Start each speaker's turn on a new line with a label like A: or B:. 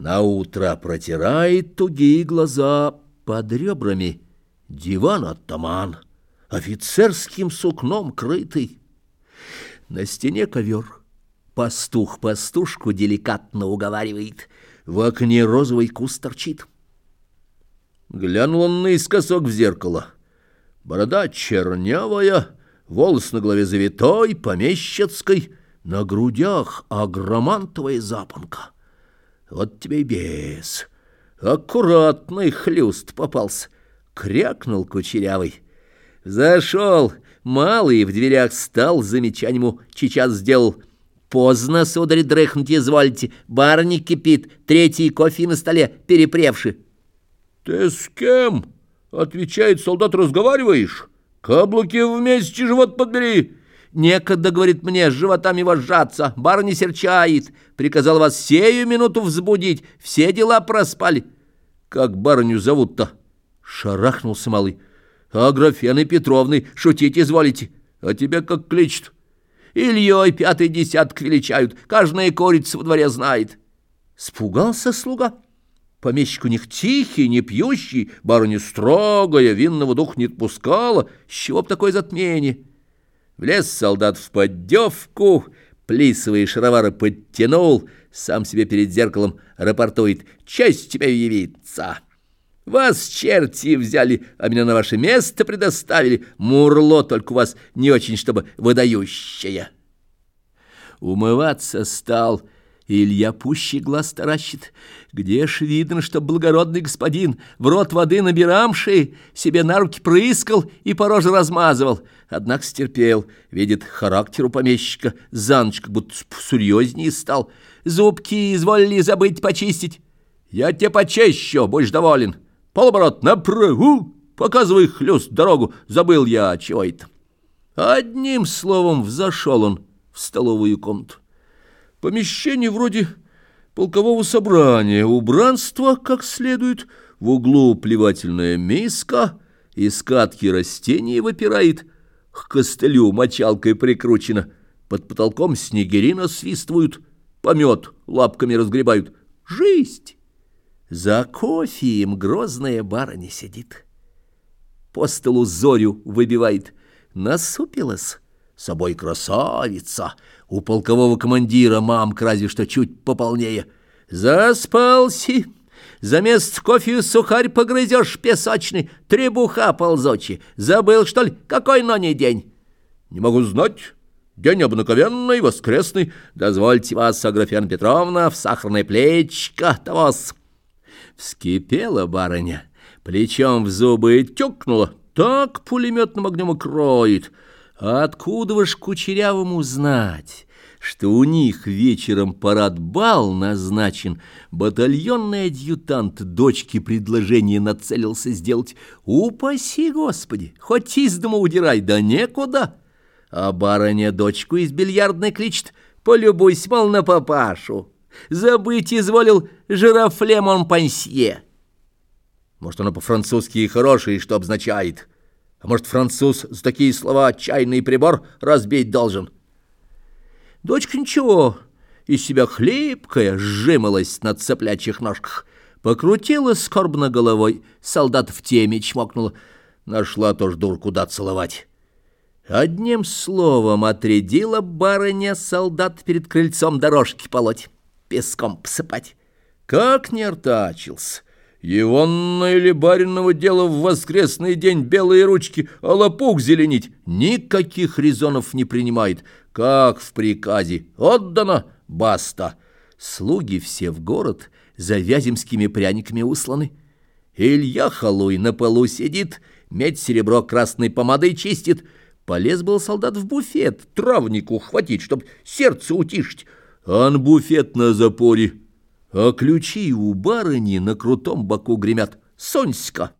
A: На утро протирает тугие глаза под ребрами. Диван оттаман, офицерским сукном крытый. На стене ковер. Пастух пастушку деликатно уговаривает. В окне розовый куст торчит. Глянул он наискосок в зеркало. Борода чернявая, волос на голове завитой, помещицкой, на грудях агромантовая запонка. Вот тебе и бес. Аккуратный хлюст попался. Крякнул кучерявый. Зашел, малый в дверях стал, замечание ему сделал. Поздно, сударь, дрыхнуть извольте, барни кипит, третий кофе на столе, перепревший.
B: Ты с кем? Отвечает солдат, разговариваешь? Каблуки вместе живот подбери.
A: Некогда, говорит мне, с животами вожжаться, барни серчает, приказал вас сею минуту взбудить, все дела проспали. Как барыню зовут-то? Шарахнулся малый. А Графены Петровны шутить изволите, а тебя как кличут? Ильей пятый десяток величают, каждая корица во дворе знает. Спугался слуга. Помещик у них тихий, не пьющий, барыня строгая, винного дух не отпускала. С чего б такое затмение? Влез солдат в поддевку, плисовые шаровары подтянул, сам себе перед зеркалом рапортует «Честь тебе явиться!» Вас черти взяли, а меня на ваше место предоставили. Мурло только у вас не очень, чтобы выдающее. Умываться стал — Илья пуще глаз таращит. Где ж видно, что благородный господин в рот воды набирамший себе на руки прыскал и по роже размазывал. Однако стерпел, видит характер у помещика, за как будто серьезнее стал. Зубки изволили забыть почистить. Я тебе почещу, будешь доволен. Полоборот направо, показывай хлюст дорогу, забыл я чего это. Одним словом взошел он в столовую комнату. Помещение вроде полкового собрания, убранство как следует, в углу плевательная миска, из катки растения выпирает, к костылю мочалкой прикручено, под потолком снегири насвистывают, помет лапками разгребают. Жизнь! За кофеем грозная барыня сидит. По столу зорю выбивает, насупилась, собой красавица — у полкового командира мамка разве что чуть пополнее. Заспался. За мест кофе сухарь погрызешь песочный, требуха ползочи. Забыл, что ли, какой но не день?
B: Не могу знать. День обыкновенный, воскресный.
A: Дозвольте вас, Аграфена Петровна, в сахарное плечко-то вас. Вскипела барыня, плечом в зубы тюкнула, так пулеметным огнем и кроет — а откуда уж кучерявому знать, что у них вечером парад-бал назначен, батальонный адъютант дочке предложение нацелился сделать. Упаси, Господи, хоть из дома удирай, да некуда. А барыня дочку из бильярдной кличет, полюбуйся, мол, на папашу. Забыть изволил жирафле Монпансье. Может, оно по-французски и хорошее, что обозначает — а может, француз за такие слова чайный прибор разбить должен? Дочка ничего, из себя хлипкая, сжималась на цеплячих ножках, покрутила скорбно головой, солдат в теме чмокнула, нашла тоже дур куда целовать. Одним словом отрядила барыня солдат перед крыльцом дорожки полоть, песком посыпать. Как не артачился!
B: Егонно или бариново дело в воскресный день белые ручки, а лопух зеленить никаких резонов не принимает, как в приказе. Отдано, баста.
A: Слуги все в город за вяземскими пряниками усланы. Илья Халуй на полу сидит, медь серебро красной помадой чистит. Полез был солдат в буфет, травнику хватить, чтоб сердце утишить. Ан буфет на запоре а ключи у барыни на крутом боку гремят. Соньська!